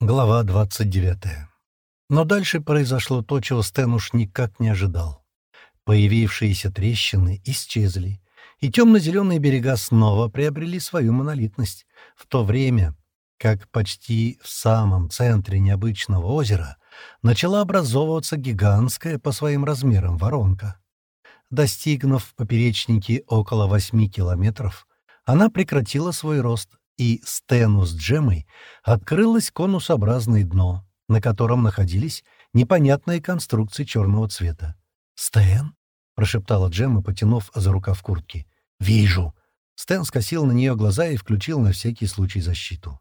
Глава 29. Но дальше произошло то, чего Стэн уж никак не ожидал. Появившиеся трещины исчезли, и темно-зеленые берега снова приобрели свою монолитность, в то время как почти в самом центре необычного озера начала образовываться гигантская по своим размерам воронка. Достигнув в поперечнике около 8 километров, она прекратила свой рост и Стэну с Джемой открылось конусообразное дно, на котором находились непонятные конструкции черного цвета. «Стэн?» — прошептала Джема, потянув за рукав куртки. «Вижу!» Стэн скосил на нее глаза и включил на всякий случай защиту.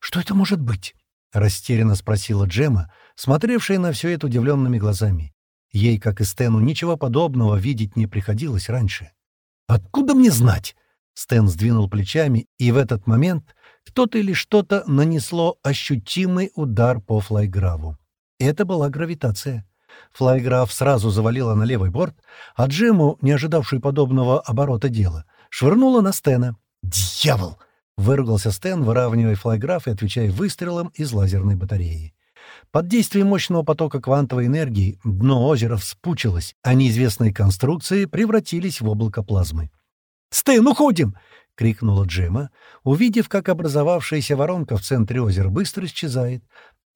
«Что это может быть?» — растерянно спросила Джема, смотревшая на все это удивленными глазами. Ей, как и Стэну, ничего подобного видеть не приходилось раньше. «Откуда мне знать?» Стэн сдвинул плечами, и в этот момент кто-то или что-то нанесло ощутимый удар по флайграву. Это была гравитация. Флайграф сразу завалила на левый борт, а Джиму, не ожидавший подобного оборота дела, швырнула на Стэна. «Дьявол!» — выругался Стэн, выравнивая флайграф и отвечая выстрелом из лазерной батареи. Под действием мощного потока квантовой энергии дно озера вспучилось, а неизвестные конструкции превратились в облако плазмы. «Стэн, уходим!» — крикнула Джема, увидев, как образовавшаяся воронка в центре озера быстро исчезает,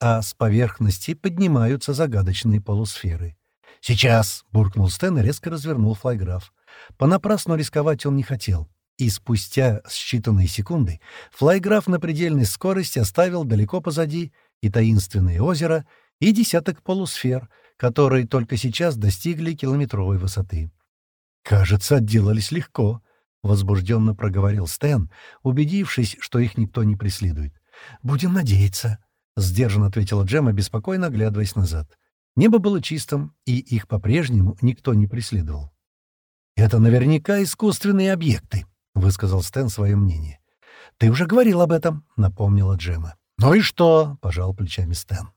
а с поверхности поднимаются загадочные полусферы. «Сейчас!» — буркнул Стэн и резко развернул флайграф. Понапрасну рисковать он не хотел. И спустя считанные секунды флайграф на предельной скорости оставил далеко позади и таинственное озеро, и десяток полусфер, которые только сейчас достигли километровой высоты. Кажется, отделались легко. — возбужденно проговорил Стэн, убедившись, что их никто не преследует. «Будем надеяться», — сдержанно ответила Джема, беспокойно оглядываясь назад. Небо было чистым, и их по-прежнему никто не преследовал. «Это наверняка искусственные объекты», — высказал Стэн свое мнение. «Ты уже говорил об этом», — напомнила Джема. «Ну и что?» — пожал плечами Стэн.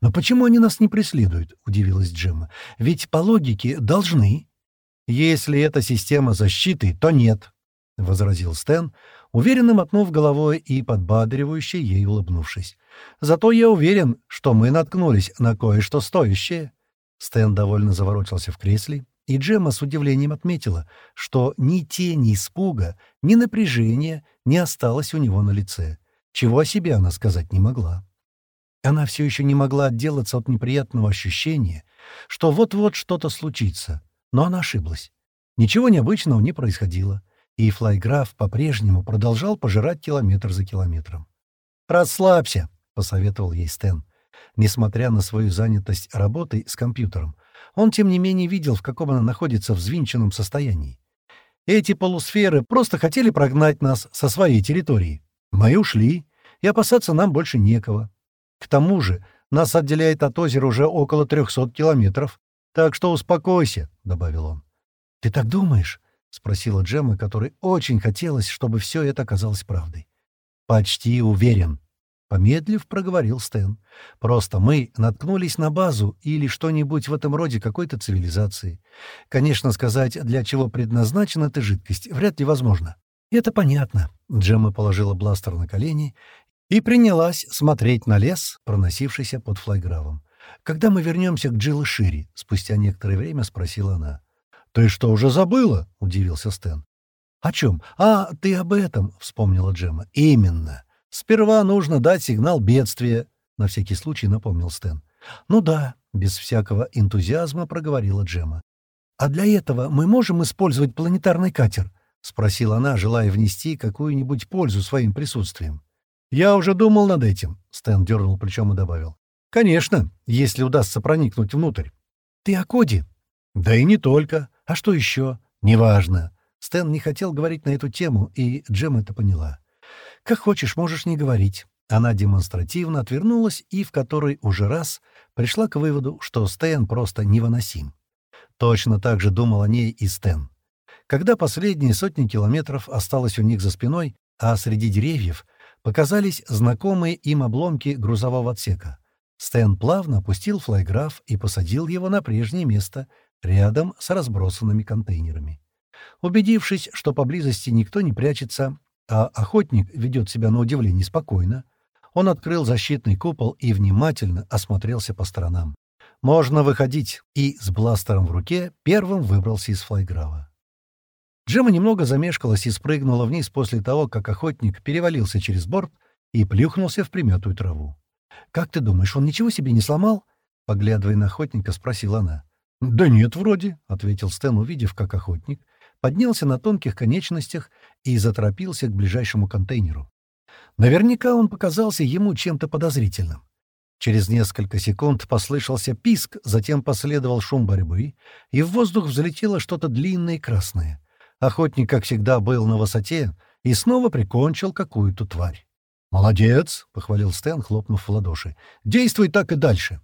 «Но почему они нас не преследуют?» — удивилась Джема. «Ведь по логике должны». «Если это система защиты, то нет», — возразил Стэн, уверенно мотнув головой и подбадривающе ей улыбнувшись. «Зато я уверен, что мы наткнулись на кое-что стоящее». Стэн довольно заворочился в кресле, и Джемма с удивлением отметила, что ни тени испуга, ни напряжения не осталось у него на лице, чего о себе она сказать не могла. Она все еще не могла отделаться от неприятного ощущения, что вот-вот что-то случится — но она ошиблась. Ничего необычного не происходило, и флайграф по-прежнему продолжал пожирать километр за километром. «Расслабься», — посоветовал ей Стэн. Несмотря на свою занятость работой с компьютером, он, тем не менее, видел, в каком она находится в взвинченном состоянии. Эти полусферы просто хотели прогнать нас со своей территории. Мы ушли, и опасаться нам больше некого. К тому же нас отделяет от озера уже около 300 километров, так что успокойся», — добавил он. «Ты так думаешь?» — спросила Джемма, которой очень хотелось, чтобы все это оказалось правдой. «Почти уверен», — помедлив проговорил Стэн. «Просто мы наткнулись на базу или что-нибудь в этом роде какой-то цивилизации. Конечно, сказать, для чего предназначена эта жидкость, вряд ли возможно». «Это понятно». Джемма положила бластер на колени и принялась смотреть на лес, проносившийся под флайгравом. «Когда мы вернемся к Джилл Шири?» — спустя некоторое время спросила она. «Ты что, уже забыла?» — удивился Стэн. «О чем? А, ты об этом!» — вспомнила Джема. «Именно. Сперва нужно дать сигнал бедствия», — на всякий случай напомнил Стэн. «Ну да», — без всякого энтузиазма проговорила Джема. «А для этого мы можем использовать планетарный катер?» — спросила она, желая внести какую-нибудь пользу своим присутствием. «Я уже думал над этим», — Стэн дернул плечом и добавил. «Конечно, если удастся проникнуть внутрь». «Ты о коде?» «Да и не только. А что еще?» «Неважно». Стэн не хотел говорить на эту тему, и Джем это поняла. «Как хочешь, можешь не говорить». Она демонстративно отвернулась и в которой уже раз пришла к выводу, что Стэн просто невыносим. Точно так же думал о ней и Стэн. Когда последние сотни километров осталось у них за спиной, а среди деревьев показались знакомые им обломки грузового отсека. Стэн плавно опустил флайграф и посадил его на прежнее место, рядом с разбросанными контейнерами. Убедившись, что поблизости никто не прячется, а охотник ведет себя на удивление спокойно, Он открыл защитный купол и внимательно осмотрелся по сторонам. «Можно выходить!» и с бластером в руке первым выбрался из флайграва. Джема немного замешкалась и спрыгнула вниз после того, как охотник перевалился через борт и плюхнулся в приметую траву. «Как ты думаешь, он ничего себе не сломал?» Поглядывая на охотника, спросила она. «Да нет, вроде», — ответил Стэн, увидев, как охотник поднялся на тонких конечностях и заторопился к ближайшему контейнеру. Наверняка он показался ему чем-то подозрительным. Через несколько секунд послышался писк, затем последовал шум борьбы, и в воздух взлетело что-то длинное и красное. Охотник, как всегда, был на высоте и снова прикончил какую-то тварь. «Молодец!» — похвалил Стэн, хлопнув в ладоши. «Действуй так и дальше!»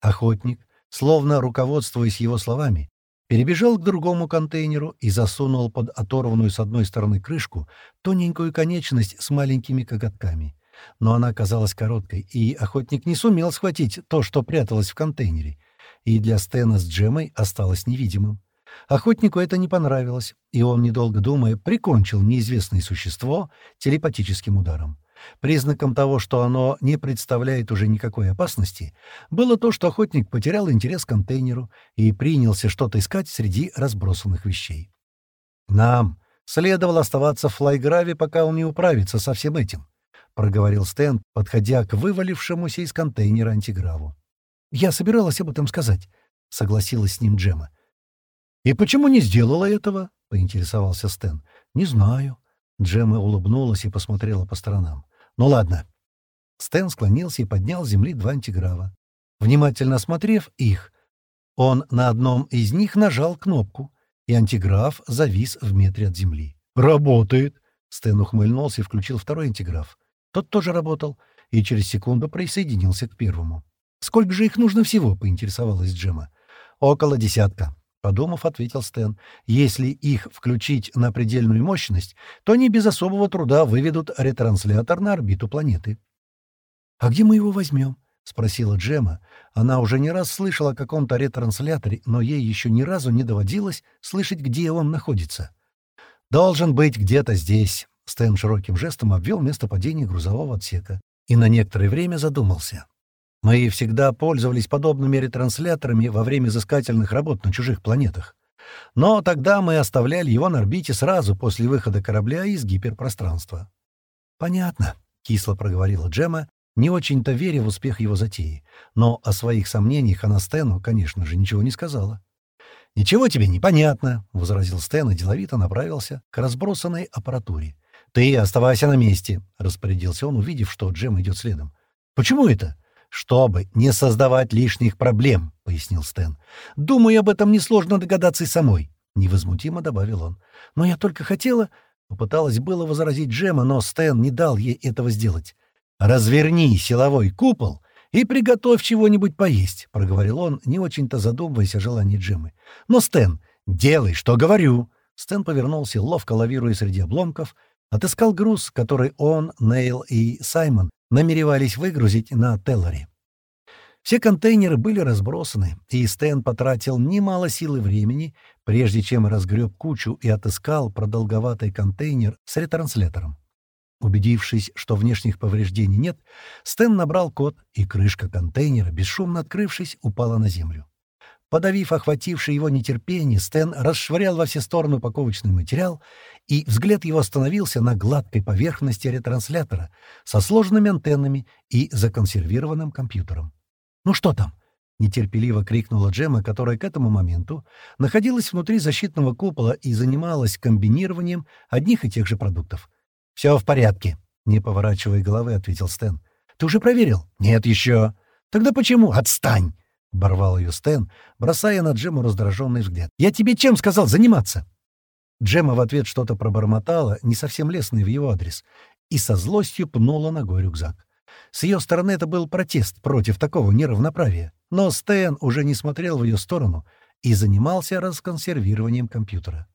Охотник, словно руководствуясь его словами, перебежал к другому контейнеру и засунул под оторванную с одной стороны крышку тоненькую конечность с маленькими коготками. Но она оказалась короткой, и охотник не сумел схватить то, что пряталось в контейнере, и для Стена с Джемой осталось невидимым. Охотнику это не понравилось, и он, недолго думая, прикончил неизвестное существо телепатическим ударом. Признаком того, что оно не представляет уже никакой опасности, было то, что охотник потерял интерес к контейнеру и принялся что-то искать среди разбросанных вещей. «Нам следовало оставаться в флайграве, пока он не управится со всем этим», — проговорил Стэн, подходя к вывалившемуся из контейнера антиграву. «Я собиралась об этом сказать», — согласилась с ним Джема. «И почему не сделала этого?» — поинтересовался Стэн. «Не знаю». Джема улыбнулась и посмотрела по сторонам. «Ну ладно». Стэн склонился и поднял с земли два антиграва. Внимательно осмотрев их, он на одном из них нажал кнопку, и антиграф завис в метре от земли. «Работает!» Стэн ухмыльнулся и включил второй антиграф. Тот тоже работал, и через секунду присоединился к первому. «Сколько же их нужно всего?» — поинтересовалась Джема. «Около десятка», Подумав, ответил Стэн. «Если их включить на предельную мощность, то они без особого труда выведут ретранслятор на орбиту планеты». «А где мы его возьмем?» — спросила Джема. Она уже не раз слышала о каком-то ретрансляторе, но ей еще ни разу не доводилось слышать, где он находится. «Должен быть где-то здесь», — Стэн широким жестом обвел место падения грузового отсека и на некоторое время задумался. Мы всегда пользовались подобными ретрансляторами во время изыскательных работ на чужих планетах. Но тогда мы оставляли его на орбите сразу после выхода корабля из гиперпространства. «Понятно», — кисло проговорила Джема, не очень-то веря в успех его затеи. Но о своих сомнениях она Стэну, конечно же, ничего не сказала. «Ничего тебе не понятно», — возразил Стэн и деловито направился к разбросанной аппаратуре. «Ты оставайся на месте», — распорядился он, увидев, что Джем идет следом. «Почему это?» «Чтобы не создавать лишних проблем», — пояснил Стэн. «Думаю, об этом несложно догадаться и самой», — невозмутимо добавил он. «Но я только хотела...» — попыталась было возразить Джема, но Стэн не дал ей этого сделать. «Разверни силовой купол и приготовь чего-нибудь поесть», — проговорил он, не очень-то задумываясь о желании Джемы. «Но, Стэн, делай, что говорю». Стэн повернулся, ловко лавируя среди обломков, отыскал груз, который он, Нейл и Саймон намеревались выгрузить на Теллоре. Все контейнеры были разбросаны, и Стэн потратил немало сил и времени, прежде чем разгреб кучу и отыскал продолговатый контейнер с ретранслятором. Убедившись, что внешних повреждений нет, Стэн набрал код, и крышка контейнера, бесшумно открывшись, упала на землю. Подавив охватившее его нетерпение, Стэн расшвырял во все стороны упаковочный материал, и взгляд его остановился на гладкой поверхности ретранслятора со сложными антеннами и законсервированным компьютером. «Ну что там?» — нетерпеливо крикнула Джема, которая к этому моменту находилась внутри защитного купола и занималась комбинированием одних и тех же продуктов. «Все в порядке», — не поворачивая головы, ответил Стэн. «Ты уже проверил?» «Нет еще». «Тогда почему?» «Отстань!» — оборвал ее Стэн, бросая на Джему раздраженный взгляд. «Я тебе чем сказал заниматься?» Джема в ответ что-то пробормотала, не совсем лестный в его адрес, и со злостью пнула ногой рюкзак. С ее стороны это был протест против такого неравноправия, но Стэн уже не смотрел в ее сторону и занимался расконсервированием компьютера.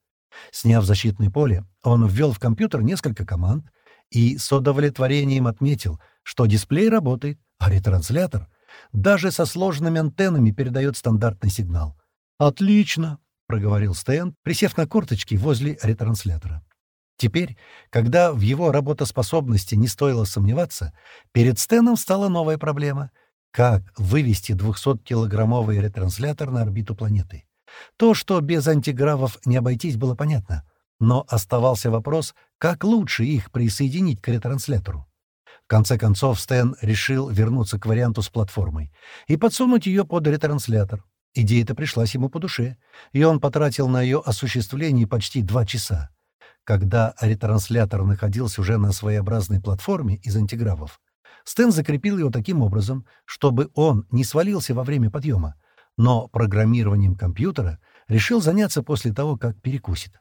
Сняв защитное поле, он ввел в компьютер несколько команд и с удовлетворением отметил, что дисплей работает, а ретранслятор — даже со сложными антеннами передает стандартный сигнал. «Отлично!» — проговорил Стэн, присев на корточки возле ретранслятора. Теперь, когда в его работоспособности не стоило сомневаться, перед Стеном стала новая проблема — как вывести 200-килограммовый ретранслятор на орбиту планеты. То, что без антигравов не обойтись, было понятно. Но оставался вопрос, как лучше их присоединить к ретранслятору. В конце концов, Стэн решил вернуться к варианту с платформой и подсунуть ее под ретранслятор. Идея-то пришлась ему по душе, и он потратил на ее осуществление почти два часа. Когда ретранслятор находился уже на своеобразной платформе из антигравов, Стэн закрепил его таким образом, чтобы он не свалился во время подъема, но программированием компьютера решил заняться после того, как перекусит.